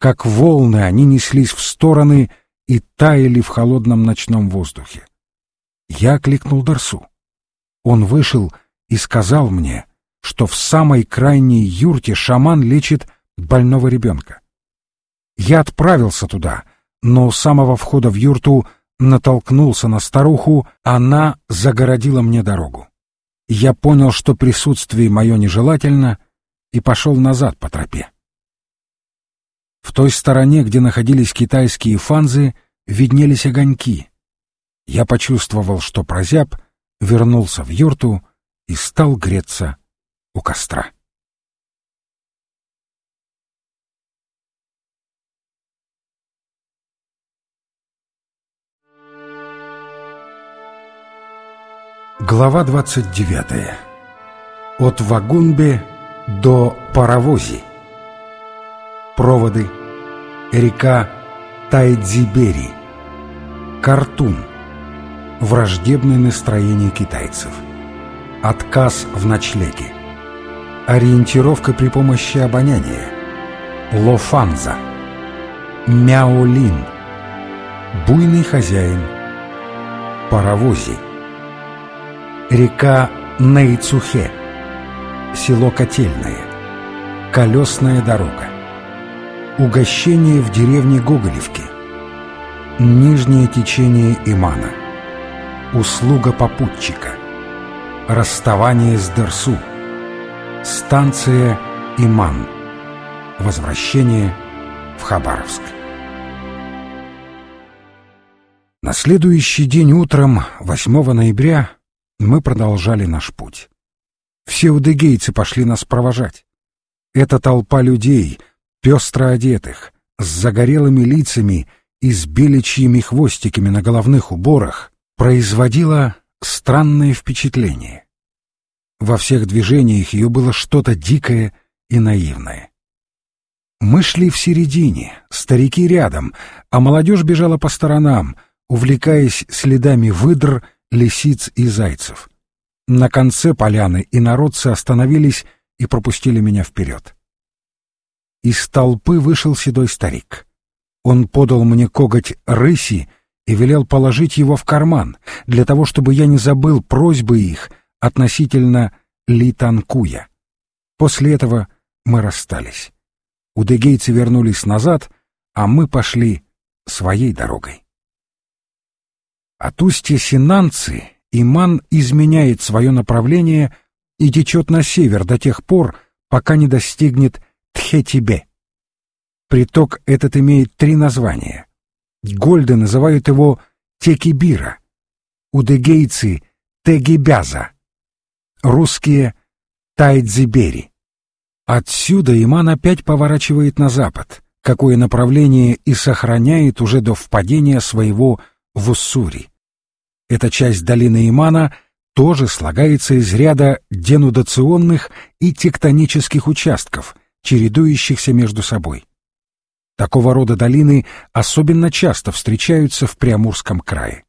Как волны они неслись в стороны и таяли в холодном ночном воздухе. Я кликнул Дарсу. Он вышел и сказал мне, что в самой крайней юрте шаман лечит больного ребенка. Я отправился туда, но у самого входа в юрту натолкнулся на старуху, она загородила мне дорогу. Я понял, что присутствие мое нежелательно, и пошел назад по тропе. В той стороне, где находились китайские фанзы, виднелись огоньки. Я почувствовал, что прозяб, вернулся в юрту и стал греться у костра. Глава 29. От Вагунбе до Паровози. Проводы. Река Тайдзибери. Картун. Враждебное настроение китайцев. Отказ в ночлеге. Ориентировка при помощи обоняния. Лофанза. Мяолин. Буйный хозяин. Паровози. Река Нейцухе. Село Котельное. Колесная дорога. Угощение в деревне Гоголевки. Нижнее течение Имана. Услуга попутчика. Расставание с Дерсу. Станция Иман. Возвращение в Хабаровск. На следующий день утром, 8 ноября, мы продолжали наш путь. Все удыгейцы пошли нас провожать. Эта толпа людей, пестро одетых, с загорелыми лицами и с беличьими хвостиками на головных уборах, производила странное впечатление. Во всех движениях ее было что-то дикое и наивное. Мы шли в середине, старики рядом, а молодежь бежала по сторонам, увлекаясь следами выдр лисиц и зайцев. На конце поляны и народцы остановились и пропустили меня вперед. Из толпы вышел седой старик. Он подал мне коготь рыси и велел положить его в карман, для того, чтобы я не забыл просьбы их относительно Литанкуя. После этого мы расстались. Удыгейцы вернулись назад, а мы пошли своей дорогой. От устья Синанцы Иман изменяет свое направление и течет на север до тех пор, пока не достигнет Тхетибе. Приток этот имеет три названия. Гольды называют его Текибира, удыгейцы — Тегибяза, русские — Тайдзибери. Отсюда Иман опять поворачивает на запад, какое направление и сохраняет уже до впадения своего в Уссури. Эта часть долины Имана тоже слагается из ряда денудационных и тектонических участков, чередующихся между собой. Такого рода долины особенно часто встречаются в Приамурском крае.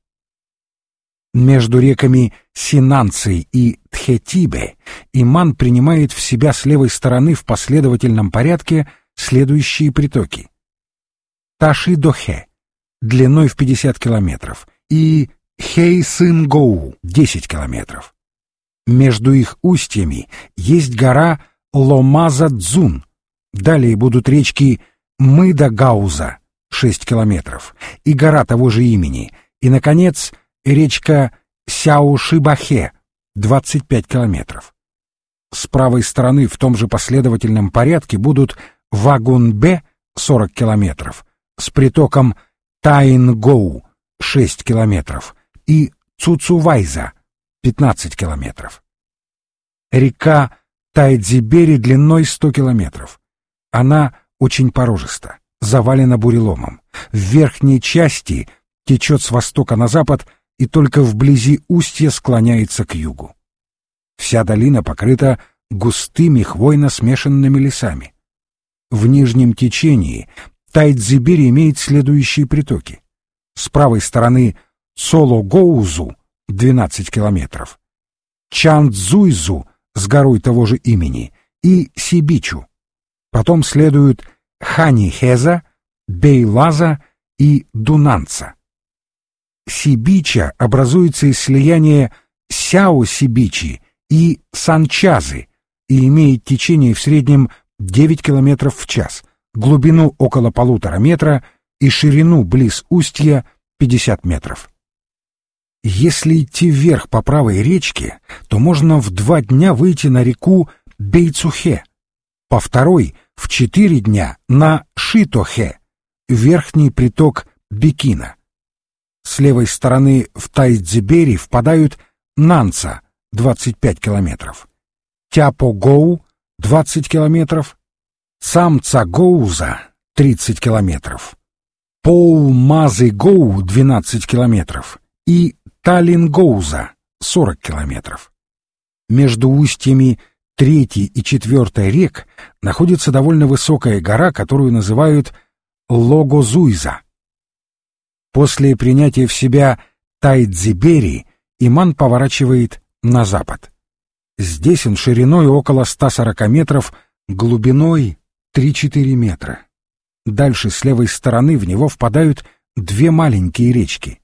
Между реками Синанций и Тхетибе Иман принимает в себя с левой стороны в последовательном порядке следующие притоки. Таши-Дохе, длиной в 50 километров, и Хейсынгоу — 10 километров. Между их устьями есть гора Ломаза-Дзун. Далее будут речки Мыда-Гауза — 6 километров, и гора того же имени, и, наконец, речка Сяушибахе — 25 километров. С правой стороны в том же последовательном порядке будут Вагунбе — 40 километров, с притоком Тайнгоу — 6 километров, и Цуцувайза — 15 километров. Река Тайдзибери длиной 100 километров. Она очень порожиста, завалена буреломом. В верхней части течет с востока на запад и только вблизи устья склоняется к югу. Вся долина покрыта густыми хвойно смешанными лесами. В нижнем течении Тайдзибери имеет следующие притоки. С правой стороны Соло-Гоузу 12 километров, Чандзуйзу с горой того же имени и Сибичу. Потом следуют Ханихеза, Бейлаза и Дунанца. Сибича образуется из слияния Сяо-Сибичи и Санчазы и имеет течение в среднем 9 км в час, глубину около полутора метра и ширину близ устья 50 метров. Если идти вверх по правой речке, то можно в два дня выйти на реку Бейцухе, по второй — в четыре дня на Шитохе, верхний приток Бекина. С левой стороны в Тайдзибери впадают Нанца, 25 километров, Тяпо-Гоу, 20 километров, Самца-Гоуза, 30 километров, Поу-Мазы-Гоу, 12 километров и Таллин-Гоуза, 40 километров. Между устьями третьей и четвертой рек находится довольно высокая гора, которую называют Логозуйза. После принятия в себя Тайдзибери Иман поворачивает на запад. Здесь он шириной около 140 метров, глубиной 3-4 метра. Дальше с левой стороны в него впадают две маленькие речки.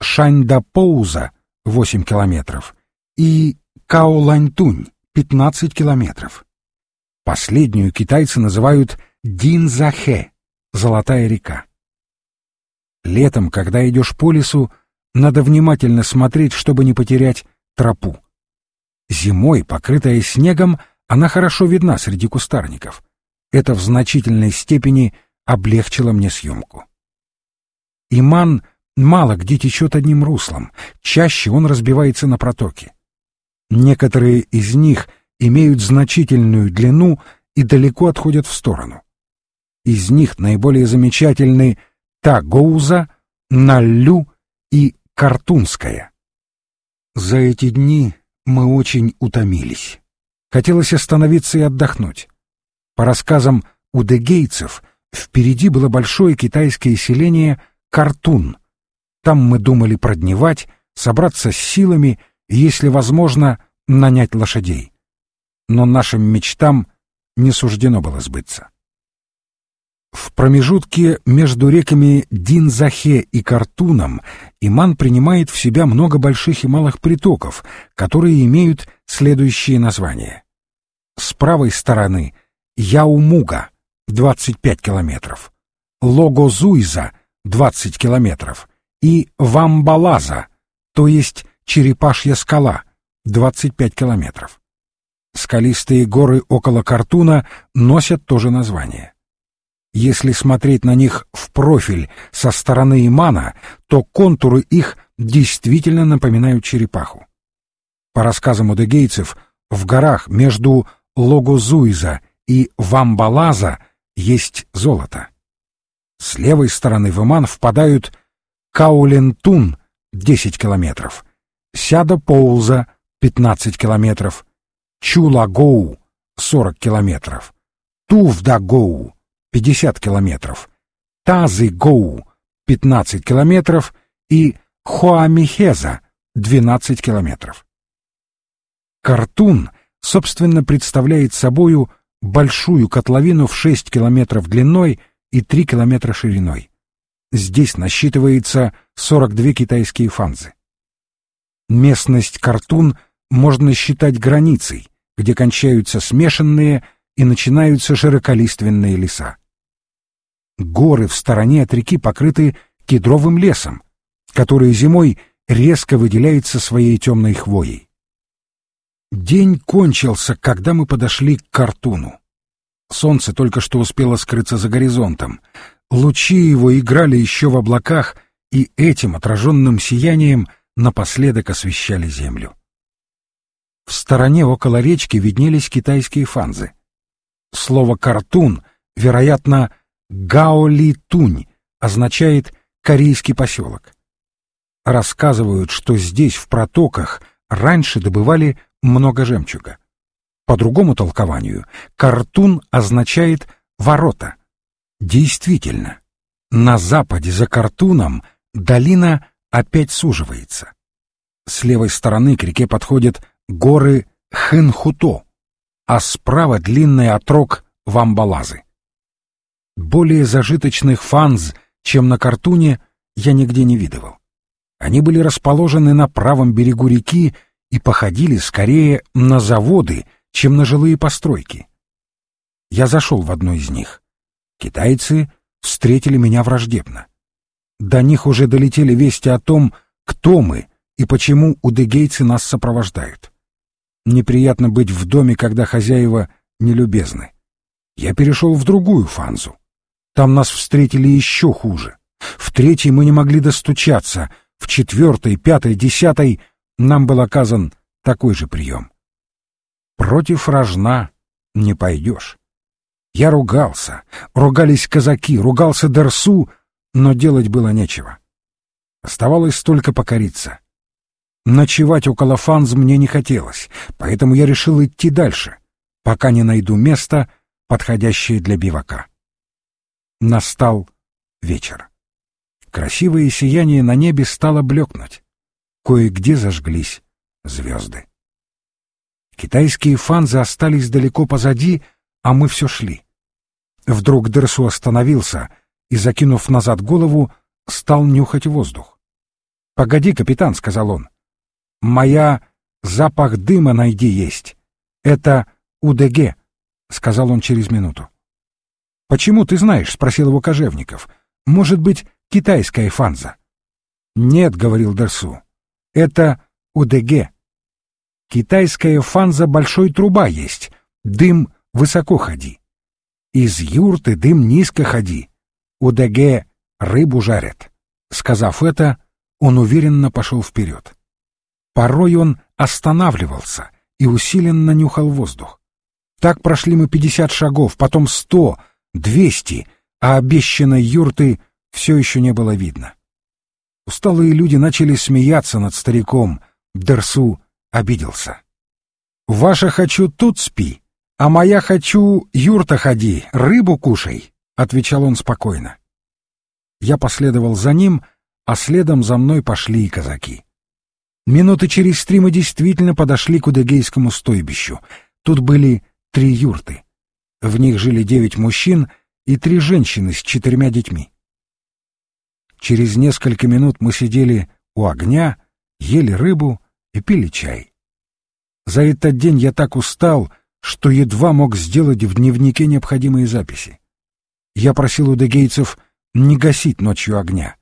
Шаньда-Поуза 8 километров и Каоланьтунь 15 километров. Последнюю китайцы называют Динзахе — Золотая река. Летом, когда идешь по лесу, надо внимательно смотреть, чтобы не потерять тропу. Зимой, покрытая снегом, она хорошо видна среди кустарников. Это в значительной степени облегчило мне съемку. Иман мало где течет одним руслом, чаще он разбивается на протоки. Некоторые из них имеют значительную длину и далеко отходят в сторону. Из них наиболее замечательны Тагоуза, Наллю и Картунская. За эти дни мы очень утомились. Хотелось остановиться и отдохнуть. По рассказам удегейцев, впереди было большое китайское селение Картун. Там мы думали продневать, собраться с силами если возможно, нанять лошадей. Но нашим мечтам не суждено было сбыться. В промежутке между реками Динзахе и Картуном Иман принимает в себя много больших и малых притоков, которые имеют следующие названия. С правой стороны Яумуга, 25 километров, Логозуйза, 20 километров, и Вамбалаза, то есть Черепашья скала, 25 километров. Скалистые горы около Картуна носят то же название. Если смотреть на них в профиль со стороны Имана, то контуры их действительно напоминают черепаху. По рассказам удегейцев, в горах между Логозуиза и Вамбалаза есть золото. С левой стороны в Иман впадают Каулентун, 10 километров, Сяда-Поуза — 15 километров, Чула-Гоу — 40 километров, Тувда-Гоу — 50 километров, Тазы-Гоу — 15 километров и Хуамихеза — 12 километров. Картун, собственно, представляет собою большую котловину в 6 километров длиной и 3 километра шириной. Здесь насчитывается 42 китайские фанзы. Местность Картун можно считать границей, где кончаются смешанные и начинаются широколиственные леса. Горы в стороне от реки покрыты кедровым лесом, который зимой резко выделяется своей темной хвоей. День кончился, когда мы подошли к Картуну. Солнце только что успело скрыться за горизонтом. Лучи его играли еще в облаках, и этим отраженным сиянием напоследок освещали землю. В стороне около речки виднелись китайские фанзы. Слово «картун», вероятно, «гаоли-тунь» означает «корейский поселок». Рассказывают, что здесь, в протоках, раньше добывали много жемчуга. По другому толкованию, «картун» означает «ворота». Действительно, на западе за Картуном долина опять суживается. С левой стороны к реке подходят горы Хэнхуто, а справа длинный отрог Вамбалазы. более зажиточных фанз, чем на картуне, я нигде не видывал. Они были расположены на правом берегу реки и походили скорее на заводы, чем на жилые постройки. Я зашел в одну из них. Китайцы встретили меня враждебно. До них уже долетели вести о том, кто мы и почему удыгейцы нас сопровождают. Неприятно быть в доме, когда хозяева нелюбезны. Я перешел в другую фанзу. Там нас встретили еще хуже. В третьей мы не могли достучаться, в четвертой, пятой, десятой нам был оказан такой же прием. Против рожна не пойдешь. Я ругался, ругались казаки, ругался Дерсу, но делать было нечего. Оставалось только покориться. Ночевать около Фанз мне не хотелось, поэтому я решил идти дальше, пока не найду место, подходящее для бивака. Настал вечер. Красивое сияние на небе стало блекнуть. Кое-где зажглись звезды. Китайские фанзы остались далеко позади, а мы все шли. Вдруг Дерсу остановился и, закинув назад голову, стал нюхать воздух. «Погоди, капитан», — сказал он. «Моя запах дыма найди есть. Это УДГ», — сказал он через минуту. «Почему ты знаешь?» — спросил его Кожевников. «Может быть, китайская фанза?» «Нет», — говорил Дерсу. «Это УДГ. Китайская фанза большой труба есть. Дым высоко ходи. Из юрты дым низко ходи. УДГ рыбу жарят». Сказав это, он уверенно пошел вперед. Порой он останавливался и усиленно нюхал воздух. Так прошли мы пятьдесят шагов, потом сто, двести, а обещанной юрты все еще не было видно. Усталые люди начали смеяться над стариком. Дерсу обиделся. «Ваша хочу тут спи, а моя хочу юрта ходи, рыбу кушай», — отвечал он спокойно. Я последовал за ним, а следом за мной пошли и казаки. Минуты через три мы действительно подошли к Удегейскому стойбищу. Тут были три юрты. В них жили девять мужчин и три женщины с четырьмя детьми. Через несколько минут мы сидели у огня, ели рыбу и пили чай. За этот день я так устал, что едва мог сделать в дневнике необходимые записи. Я просил у дегейцев не гасить ночью огня.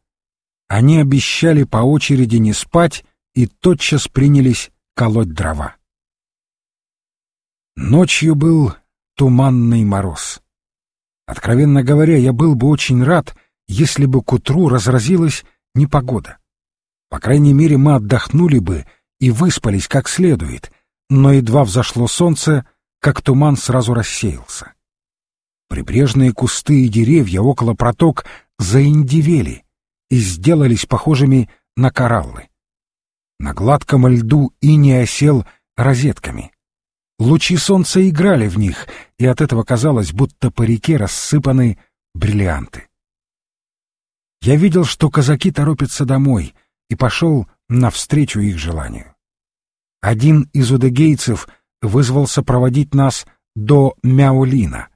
Они обещали по очереди не спать и тотчас принялись колоть дрова. Ночью был туманный мороз. Откровенно говоря, я был бы очень рад, если бы к утру разразилась непогода. По крайней мере, мы отдохнули бы и выспались как следует, но едва взошло солнце, как туман сразу рассеялся. Прибрежные кусты и деревья около проток заиндивели и сделались похожими на кораллы. На гладком льду иней осел розетками. Лучи солнца играли в них, и от этого казалось, будто по реке рассыпаны бриллианты. Я видел, что казаки торопятся домой, и пошел навстречу их желанию. Один из удегейцев вызвался проводить нас до Мяулина.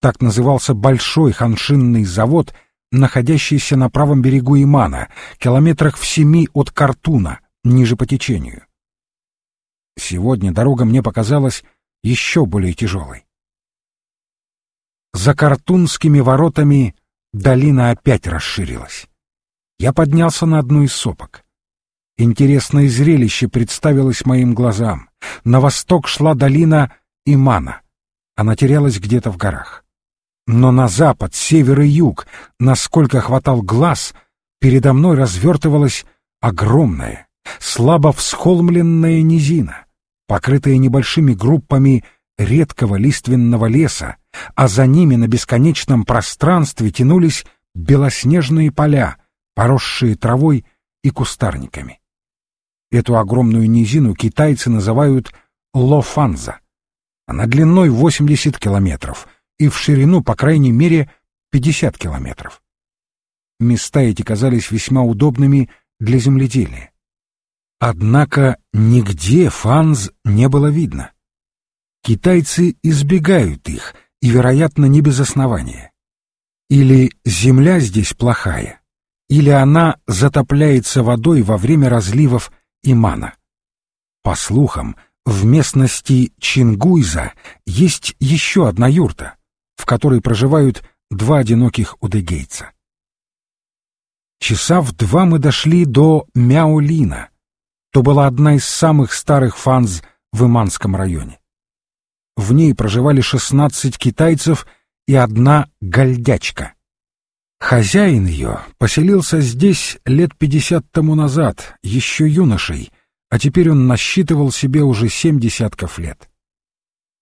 Так назывался большой ханшинный завод, находящийся на правом берегу Имана, километрах в семи от Картуна, ниже по течению. Сегодня дорога мне показалась еще более тяжелой. За Картунскими воротами долина опять расширилась. Я поднялся на одну из сопок. Интересное зрелище представилось моим глазам. На восток шла долина Имана. Она терялась где-то в горах. Но на запад, север и юг, насколько хватал глаз, передо мной развертывалась огромная, слабо всхолмленная низина покрытые небольшими группами редкого лиственного леса, а за ними на бесконечном пространстве тянулись белоснежные поля, поросшие травой и кустарниками. Эту огромную низину китайцы называют Лофанза. Она длиной 80 километров и в ширину, по крайней мере, 50 километров. Места эти казались весьма удобными для земледелия. Однако нигде фанз не было видно. Китайцы избегают их, и, вероятно, не без основания. Или земля здесь плохая, или она затопляется водой во время разливов Имана. По слухам, в местности Чингуйза есть еще одна юрта, в которой проживают два одиноких удыгейца. Часа в два мы дошли до Мяолина. То была одна из самых старых фанз в Иманском районе. В ней проживали шестнадцать китайцев и одна гальдячка. Хозяин ее поселился здесь лет пятьдесят тому назад, еще юношей, а теперь он насчитывал себе уже семь десятков лет.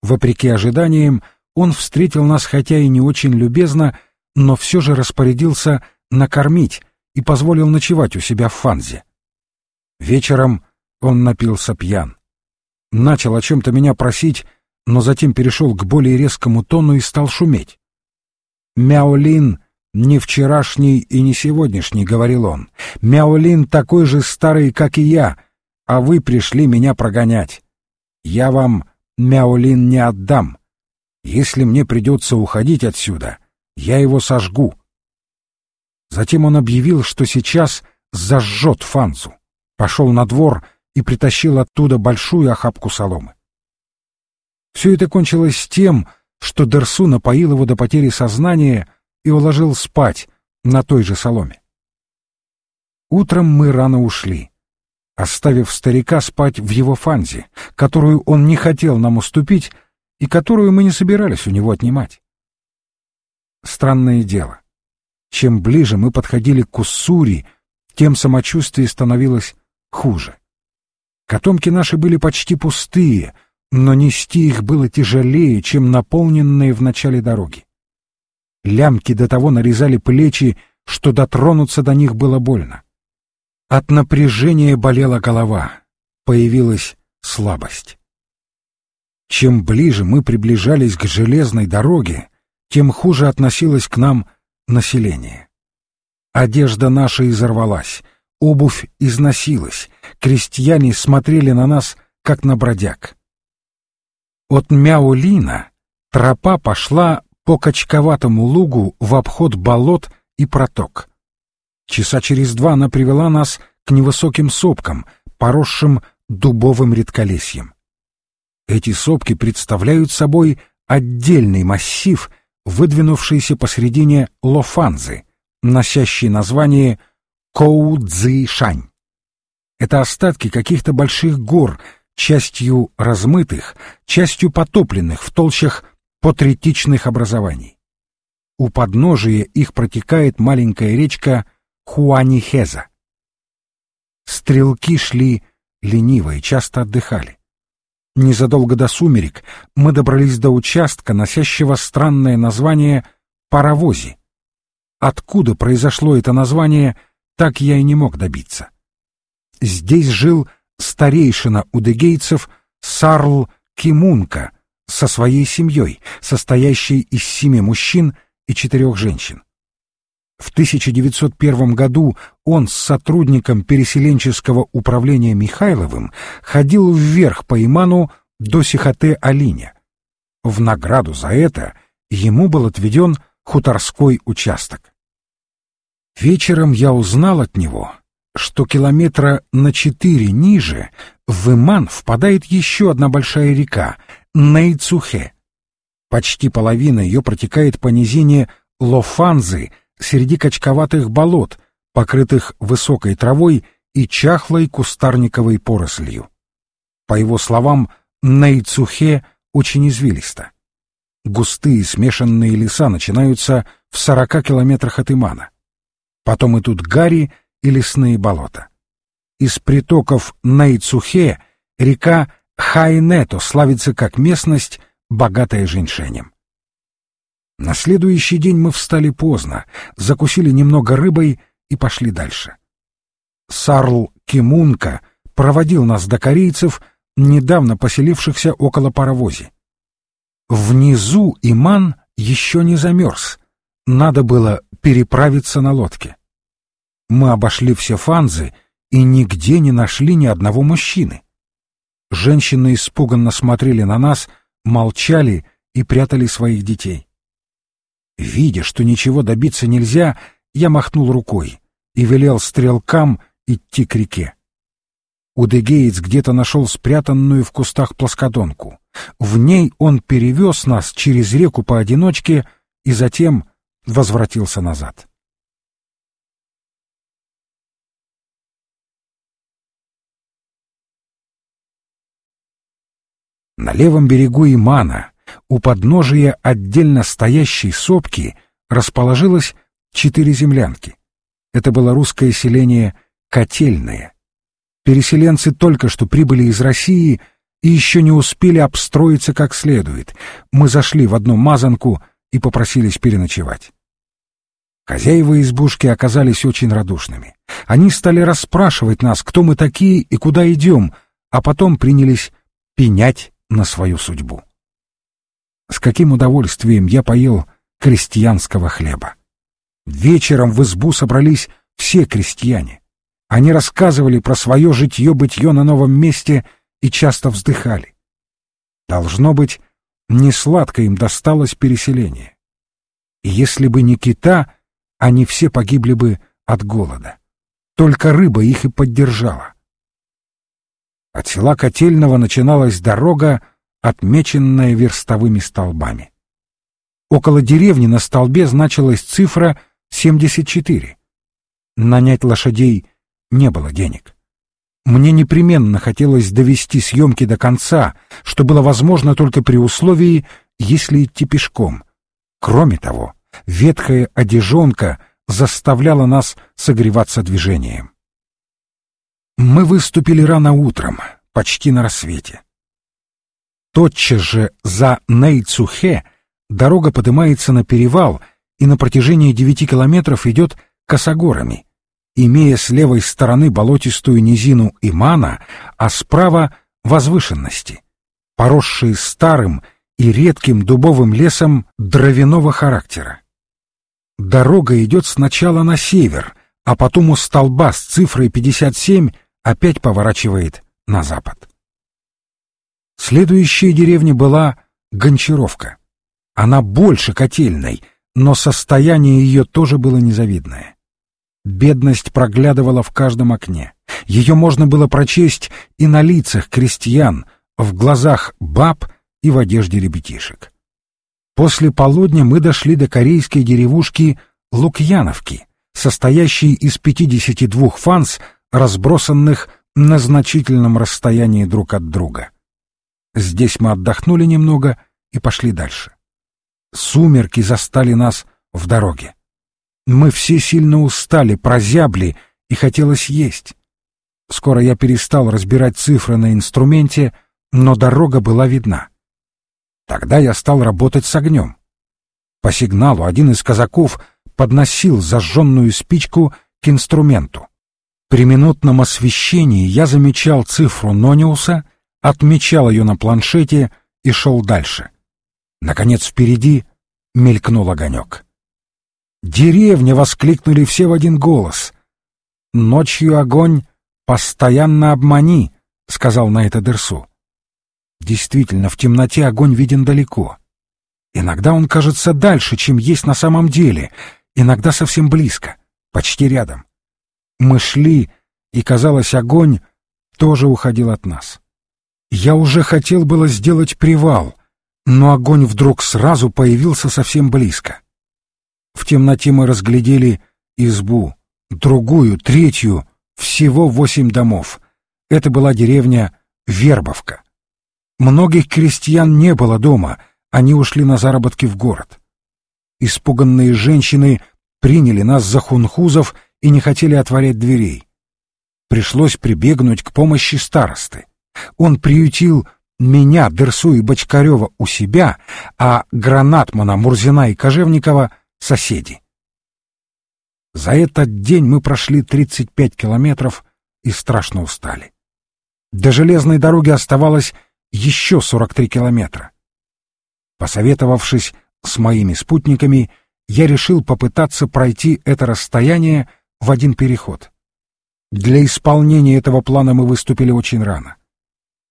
Вопреки ожиданиям, он встретил нас хотя и не очень любезно, но все же распорядился накормить и позволил ночевать у себя в Фанзе. Вечером он напился пьян. Начал о чем-то меня просить, но затем перешел к более резкому тону и стал шуметь. «Мяолин не вчерашний и не сегодняшний», — говорил он. «Мяолин такой же старый, как и я, а вы пришли меня прогонять. Я вам Мяолин не отдам. Если мне придется уходить отсюда, я его сожгу». Затем он объявил, что сейчас зажжет Фанзу, пошел на двор и притащил оттуда большую охапку соломы. Все это кончилось тем, что Дерсу напоил его до потери сознания и уложил спать на той же соломе. Утром мы рано ушли, оставив старика спать в его фанзе, которую он не хотел нам уступить и которую мы не собирались у него отнимать. Странное дело. Чем ближе мы подходили к Уссури, тем самочувствие становилось хуже. Котомки наши были почти пустые, но нести их было тяжелее, чем наполненные в начале дороги. Лямки до того нарезали плечи, что дотронуться до них было больно. От напряжения болела голова, появилась слабость. Чем ближе мы приближались к железной дороге, тем хуже относилось к нам население. Одежда наша изорвалась, обувь износилась, крестьяне смотрели на нас, как на бродяг. От Мяулина тропа пошла по качковатому лугу в обход болот и проток. Часа через два она привела нас к невысоким сопкам, поросшим дубовым редколесьем. Эти сопки представляют собой отдельный массив, выдвинувшийся посредине Лофанзы, носящий название Коу-Цзи-Шань. Это остатки каких-то больших гор, частью размытых, частью потопленных в толщах потретичных образований. У подножия их протекает маленькая речка Хуанихеза. Стрелки шли лениво и часто отдыхали. Незадолго до сумерек мы добрались до участка, носящего странное название «Паровози». Откуда произошло это название, так я и не мог добиться. Здесь жил старейшина удыгейцев Сарл Кимунка со своей семьей, состоящей из семи мужчин и четырех женщин. В 1901 году он с сотрудником переселенческого управления Михайловым ходил вверх по Иману до Сихоте-Алиня. В награду за это ему был отведен хуторской участок. Вечером я узнал от него, что километра на четыре ниже в Иман впадает еще одна большая река — Нейцухе. Почти половина ее протекает по низине Лофанзы — среди качковатых болот, покрытых высокой травой и чахлой кустарниковой порослью. По его словам, Нейцухе очень извилисто. Густые смешанные леса начинаются в сорока километрах от Имана. Потом идут гари и лесные болота. Из притоков Нейцухе река Хайнето славится как местность, богатая женьшенем. На следующий день мы встали поздно, закусили немного рыбой и пошли дальше. Сарл Кимунка проводил нас до корейцев, недавно поселившихся около паровози. Внизу Иман еще не замерз, надо было переправиться на лодке. Мы обошли все фанзы и нигде не нашли ни одного мужчины. Женщины испуганно смотрели на нас, молчали и прятали своих детей. Видя, что ничего добиться нельзя, я махнул рукой и велел стрелкам идти к реке. Удегеец где-то нашел спрятанную в кустах плоскодонку. В ней он перевез нас через реку поодиночке и затем возвратился назад. На левом берегу Имана, у подножия отдельно стоящей сопки, расположилось четыре землянки. Это было русское селение Котельное. Переселенцы только что прибыли из России и еще не успели обстроиться как следует. Мы зашли в одну мазанку и попросились переночевать. Хозяева избушки оказались очень радушными. Они стали расспрашивать нас, кто мы такие и куда идем, а потом принялись пенять на свою судьбу. С каким удовольствием я поел крестьянского хлеба. Вечером в избу собрались все крестьяне. Они рассказывали про свое житье-бытье на новом месте и часто вздыхали. Должно быть, не сладко им досталось переселение. И если бы не кита, они все погибли бы от голода. Только рыба их и поддержала. От села Котельного начиналась дорога, отмеченная верстовыми столбами. Около деревни на столбе значилась цифра 74. Нанять лошадей не было денег. Мне непременно хотелось довести съемки до конца, что было возможно только при условии, если идти пешком. Кроме того, ветхая одежонка заставляла нас согреваться движением. Мы выступили рано утром, почти на рассвете. Тотчас же за Нейцухе дорога поднимается на перевал и на протяжении девяти километров идет косогорами, имея с левой стороны болотистую низину Имана, а справа — возвышенности, поросшие старым и редким дубовым лесом дровяного характера. Дорога идет сначала на север, а потом у столба с цифрой 57 опять поворачивает на запад. Следующая деревня была Гончаровка. Она больше котельной, но состояние ее тоже было незавидное. Бедность проглядывала в каждом окне. Ее можно было прочесть и на лицах крестьян, в глазах баб и в одежде ребятишек. После полудня мы дошли до корейской деревушки Лукьяновки, состоящей из 52 фанс, разбросанных на значительном расстоянии друг от друга. Здесь мы отдохнули немного и пошли дальше. Сумерки застали нас в дороге. Мы все сильно устали, прозябли, и хотелось есть. Скоро я перестал разбирать цифры на инструменте, но дорога была видна. Тогда я стал работать с огнем. По сигналу один из казаков подносил зажженную спичку к инструменту. При минутном освещении я замечал цифру Нониуса, отмечал ее на планшете и шел дальше. Наконец впереди мелькнул огонек. «Деревня!» — воскликнули все в один голос. «Ночью огонь постоянно обмани», — сказал на это Дерсу. Действительно, в темноте огонь виден далеко. Иногда он кажется дальше, чем есть на самом деле, иногда совсем близко, почти рядом. Мы шли, и, казалось, огонь тоже уходил от нас. Я уже хотел было сделать привал, но огонь вдруг сразу появился совсем близко. В темноте мы разглядели избу, другую, третью, всего восемь домов. Это была деревня Вербовка. Многих крестьян не было дома, они ушли на заработки в город. Испуганные женщины приняли нас за хунхузов и не хотели отворять дверей. Пришлось прибегнуть к помощи старосты. Он приютил меня, Дерсу и Бочкарева у себя, а Гранатмана, Мурзина и Кожевникова — соседи. За этот день мы прошли 35 километров и страшно устали. До железной дороги оставалось еще 43 километра. Посоветовавшись с моими спутниками, я решил попытаться пройти это расстояние в один переход. Для исполнения этого плана мы выступили очень рано.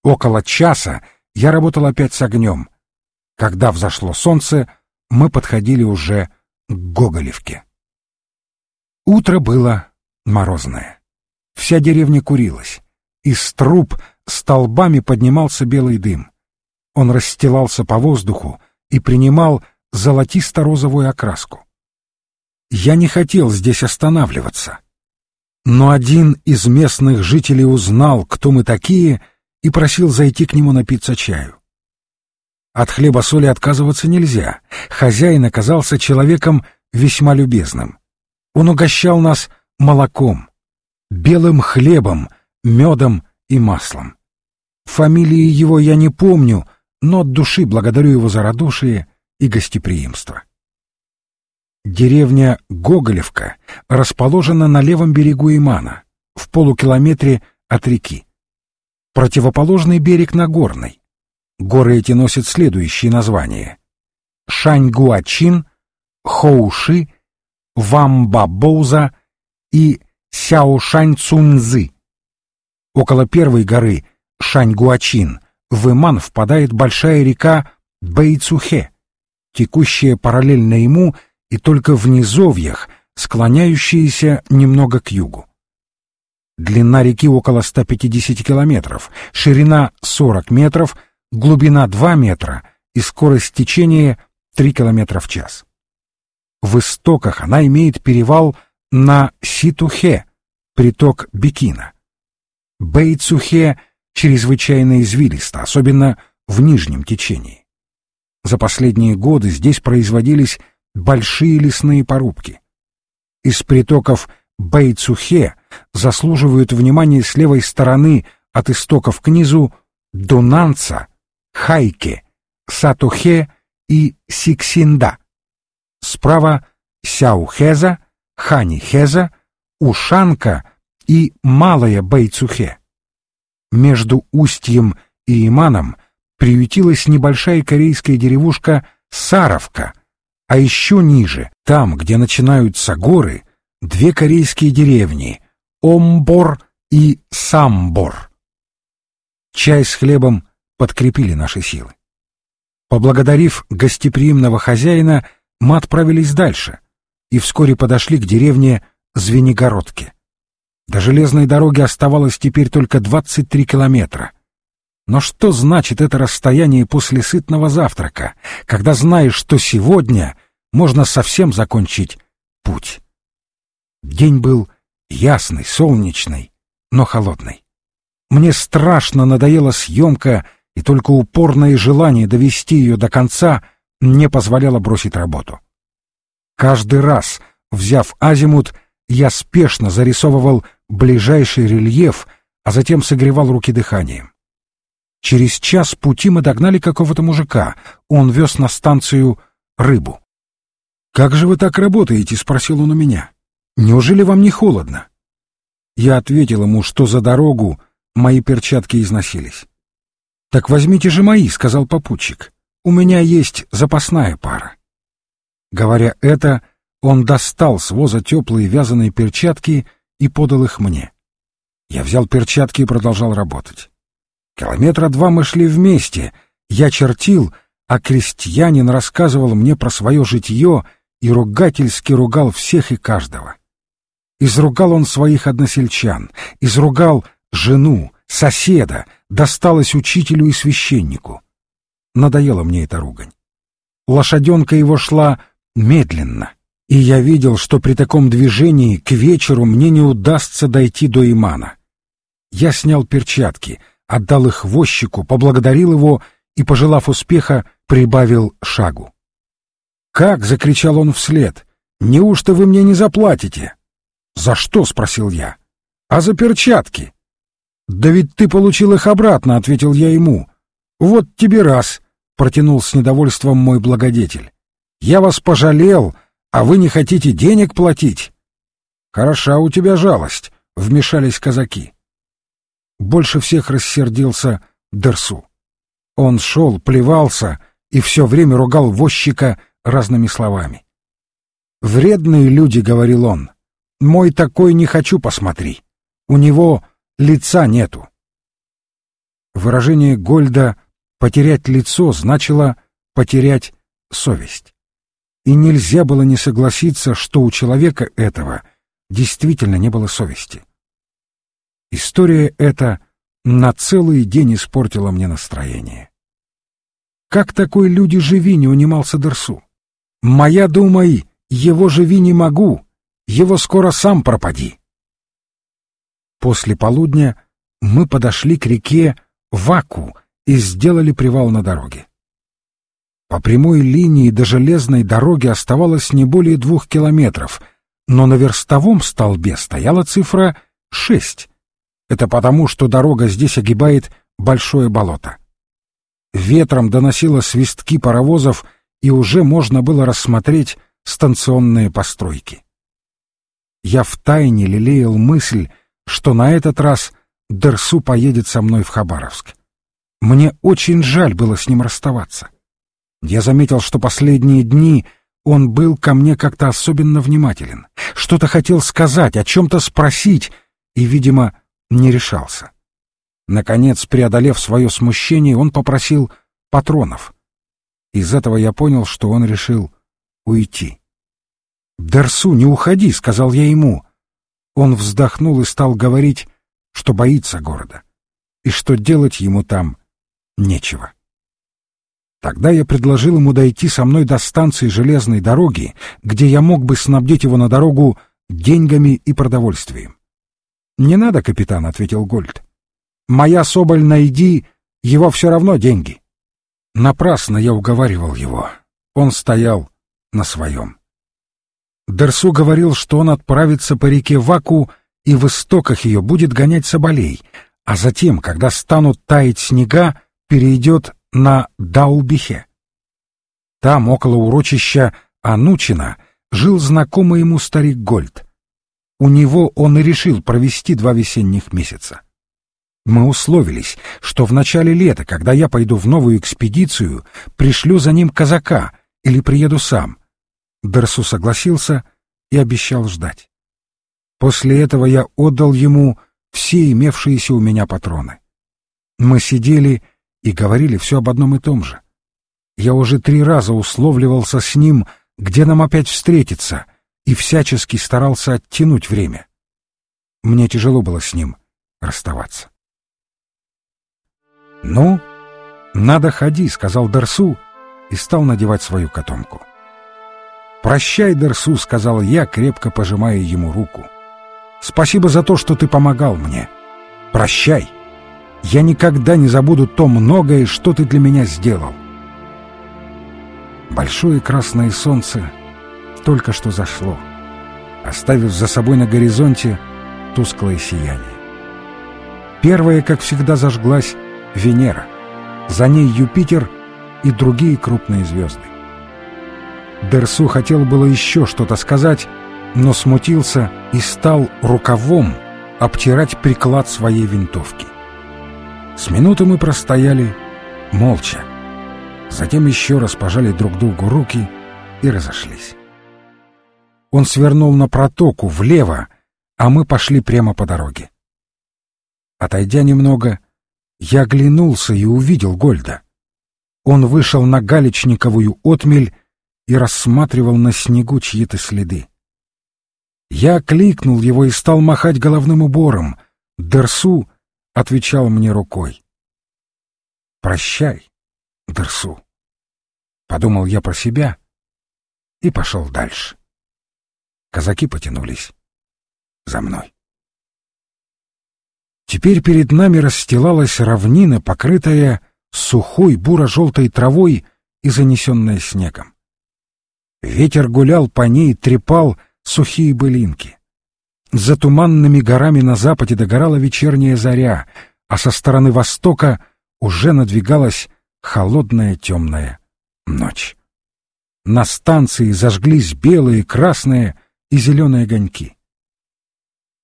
Около часа я работал опять с огнем. Когда взошло солнце, мы подходили уже к Гоголевке. Утро было морозное. Вся деревня курилась. Из труб столбами поднимался белый дым. Он расстилался по воздуху и принимал золотисто-розовую окраску. Я не хотел здесь останавливаться. Но один из местных жителей узнал, кто мы такие, и просил зайти к нему напиться чаю. От хлеба-соли отказываться нельзя. Хозяин оказался человеком весьма любезным. Он угощал нас молоком, белым хлебом, медом и маслом. Фамилии его я не помню, но от души благодарю его за радушие и гостеприимство. Деревня Гоголевка расположена на левом берегу Имана, в полукилометре от реки. Противоположный берег Нагорный. Горы эти носят следующие названия. Шаньгуачин, Хоуши, Вамбабоуза и Сяошаньцунзы. Около первой горы, Шаньгуачин, в Иман впадает большая река Бэйцухе, текущая параллельно ему и только в низовьях, склоняющиеся немного к югу. Длина реки около 150 километров, ширина 40 метров, глубина 2 метра и скорость течения 3 километра в час. В истоках она имеет перевал на Ситухе, приток Бекина. Бейцухе чрезвычайно извилисто, особенно в нижнем течении. За последние годы здесь производились большие лесные порубки. Из притоков Бейцухе заслуживают внимания с левой стороны от истоков к низу Дунанца, Хайке, Сатухе и Сиксинда. Справа Сяухеза, Ханихеза, Ушанка и Малая Бейцухе. Между Устьем и Иманом приютилась небольшая корейская деревушка Саровка, а еще ниже, там, где начинаются горы, две корейские деревни — Омбор и Самбор. Чай с хлебом подкрепили наши силы. Поблагодарив гостеприимного хозяина, мы отправились дальше и вскоре подошли к деревне Звенигородке. До железной дороги оставалось теперь только 23 километра. Но что значит это расстояние после сытного завтрака, когда знаешь, что сегодня можно совсем закончить путь? День был ясный, солнечный, но холодный. Мне страшно надоела съемка, и только упорное желание довести ее до конца не позволяло бросить работу. Каждый раз, взяв азимут, я спешно зарисовывал ближайший рельеф, а затем согревал руки дыханием. Через час пути мы догнали какого-то мужика. Он вез на станцию рыбу. «Как же вы так работаете?» — спросил он у меня. «Неужели вам не холодно?» Я ответил ему, что за дорогу мои перчатки износились. «Так возьмите же мои», — сказал попутчик. «У меня есть запасная пара». Говоря это, он достал с воза теплые вязаные перчатки и подал их мне. Я взял перчатки и продолжал работать. Километра два мы шли вместе. Я чертил, а крестьянин рассказывал мне про свое житье и ругательски ругал всех и каждого. Изругал он своих односельчан, изругал жену, соседа, досталось учителю и священнику. Надоела мне эта ругань. Лошаденка его шла медленно, и я видел, что при таком движении к вечеру мне не удастся дойти до Имана. Я снял перчатки, отдал их возчику, поблагодарил его и, пожелав успеха, прибавил шагу. «Как?» — закричал он вслед. «Неужто вы мне не заплатите?» «За что?» — спросил я. «А за перчатки?» «Да ведь ты получил их обратно», — ответил я ему. «Вот тебе раз», — протянул с недовольством мой благодетель. «Я вас пожалел, а вы не хотите денег платить? Хороша у тебя жалость, вмешались казаки. Больше всех рассердился Дерсу. Он шел, плевался и все время ругал возчика разными словами. «Вредные люди», — говорил он, — «мой такой не хочу, посмотри. У него лица нету». Выражение Гольда «потерять лицо» значило «потерять совесть». и нельзя было не согласиться, что у человека этого действительно не было совести. История эта на целый день испортила мне настроение. Как такой люди живи, не унимался Дерсу. Моя думай, его живи не могу, его скоро сам пропади. После полудня мы подошли к реке Ваку и сделали привал на дороге. По прямой линии до железной дороги оставалось не более двух километров, но на верстовом столбе стояла цифра шесть. Это потому, что дорога здесь огибает большое болото. Ветром доносило свистки паровозов, и уже можно было рассмотреть станционные постройки. Я втайне лелеял мысль, что на этот раз Дерсу поедет со мной в Хабаровск. Мне очень жаль было с ним расставаться. Я заметил, что последние дни он был ко мне как-то особенно внимателен, что-то хотел сказать, о чем-то спросить, и, видимо, не решался. Наконец, преодолев свое смущение, он попросил патронов. Из этого я понял, что он решил уйти. «Дерсу, не уходи», — сказал я ему. Он вздохнул и стал говорить, что боится города, и что делать ему там нечего. Тогда я предложил ему дойти со мной до станции железной дороги, где я мог бы снабдить его на дорогу деньгами и продовольствием. «Не надо, капитан», — ответил Гольд. Моя соболь найди, его все равно деньги. Напрасно я уговаривал его. Он стоял на своем. Дерсу говорил, что он отправится по реке Ваку и в истоках ее будет гонять соболей, а затем, когда станут таять снега, перейдет на Даубихе. Там, около урочища Анучина, жил знакомый ему старик Гольд. У него он и решил провести два весенних месяца. Мы условились, что в начале лета, когда я пойду в новую экспедицию, пришлю за ним казака или приеду сам. Дерсу согласился и обещал ждать. После этого я отдал ему все имевшиеся у меня патроны. Мы сидели и говорили все об одном и том же. Я уже три раза условливался с ним, где нам опять встретиться, и всячески старался оттянуть время. Мне тяжело было с ним расставаться. «Ну, надо ходи», — сказал Дерсу и стал надевать свою котомку. «Прощай, Дерсу», — сказал я, крепко пожимая ему руку. «Спасибо за то, что ты помогал мне. Прощай. Я никогда не забуду то многое, что ты для меня сделал». Большое красное солнце только что зашло, оставив за собой на горизонте тусклое сияние. Первое, как всегда, зажглась Венера, за ней Юпитер и другие крупные звезды. Дерсу хотел было еще что-то сказать, но смутился и стал рукавом обтирать приклад своей винтовки. С минуты мы простояли молча. Затем еще раз пожали друг другу руки и разошлись. Он свернул на протоку влево, а мы пошли прямо по дороге. Отойдя немного, я оглянулся и увидел Гольда. Он вышел на галечниковую отмель и рассматривал на снегу чьи-то следы. Я кликнул его и стал махать головным убором. Дерсу отвечал мне рукой. «Прощай, Дерсу», — подумал я про себя и пошел дальше. Казаки потянулись за мной. Теперь перед нами расстилалась равнина, покрытая сухой буро-желтой травой и занесенная снегом. Ветер гулял по ней, трепал сухие былинки. За туманными горами на западе догорала вечерняя заря, а со стороны востока уже надвигалась холодная темная ночь. На станции зажглись белые, красные и зеленые огоньки.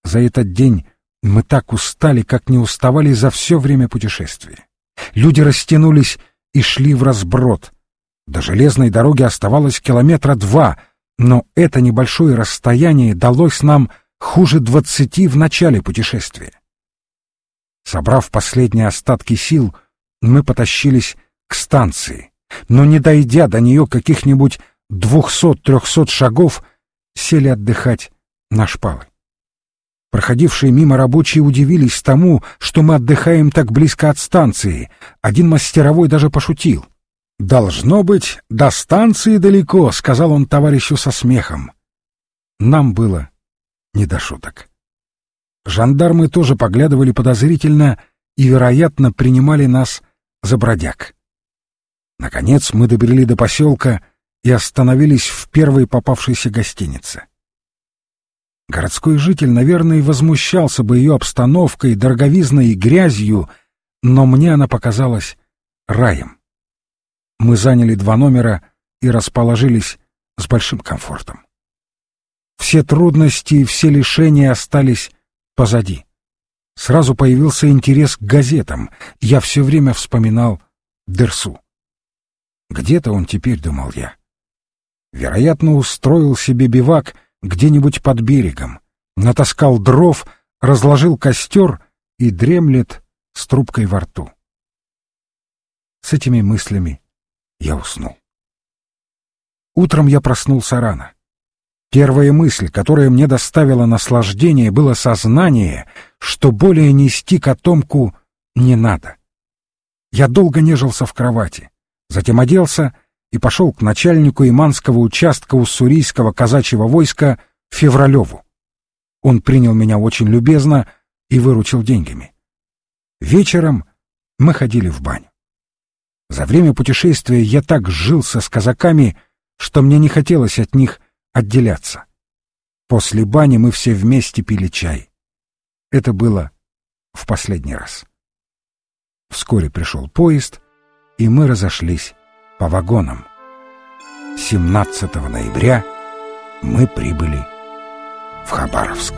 За этот день мы так устали, как не уставали за все время путешествия. Люди растянулись и шли в разброд. До железной дороги оставалось километра два, но это небольшое расстояние далось нам хуже двадцати в начале путешествия. Собрав последние остатки сил, мы потащились к станции, но не дойдя до нее каких-нибудь двухсот-трехсот шагов сели отдыхать на шпалы. Проходившие мимо рабочие удивились тому, что мы отдыхаем так близко от станции. Один мастеровой даже пошутил. «Должно быть, до станции далеко», — сказал он товарищу со смехом. Нам было не до шуток. Жандармы тоже поглядывали подозрительно и, вероятно, принимали нас за бродяг. Наконец мы добрели до поселка и остановились в первой попавшейся гостинице. Городской житель, наверное, возмущался бы ее обстановкой, дороговизной и грязью, но мне она показалась раем. Мы заняли два номера и расположились с большим комфортом. Все трудности и все лишения остались позади. Сразу появился интерес к газетам. Я все время вспоминал Дерсу. Где-то он теперь, думал я. Вероятно, устроил себе бивак где-нибудь под берегом, натаскал дров, разложил костер и дремлет с трубкой во рту. С этими мыслями я уснул. Утром я проснулся рано. Первая мысль, которая мне доставила наслаждение, было сознание, что более нести котомку не надо. Я долго нежился в кровати, затем оделся и пошел к начальнику иманского участка уссурийского казачьего войска Февралеву. Он принял меня очень любезно и выручил деньгами. Вечером мы ходили в баню. За время путешествия я так сжился с казаками, что мне не хотелось от них отделяться. После бани мы все вместе пили чай. Это было в последний раз. Вскоре пришел поезд, и мы разошлись по вагонам. 17 ноября мы прибыли в Хабаровск.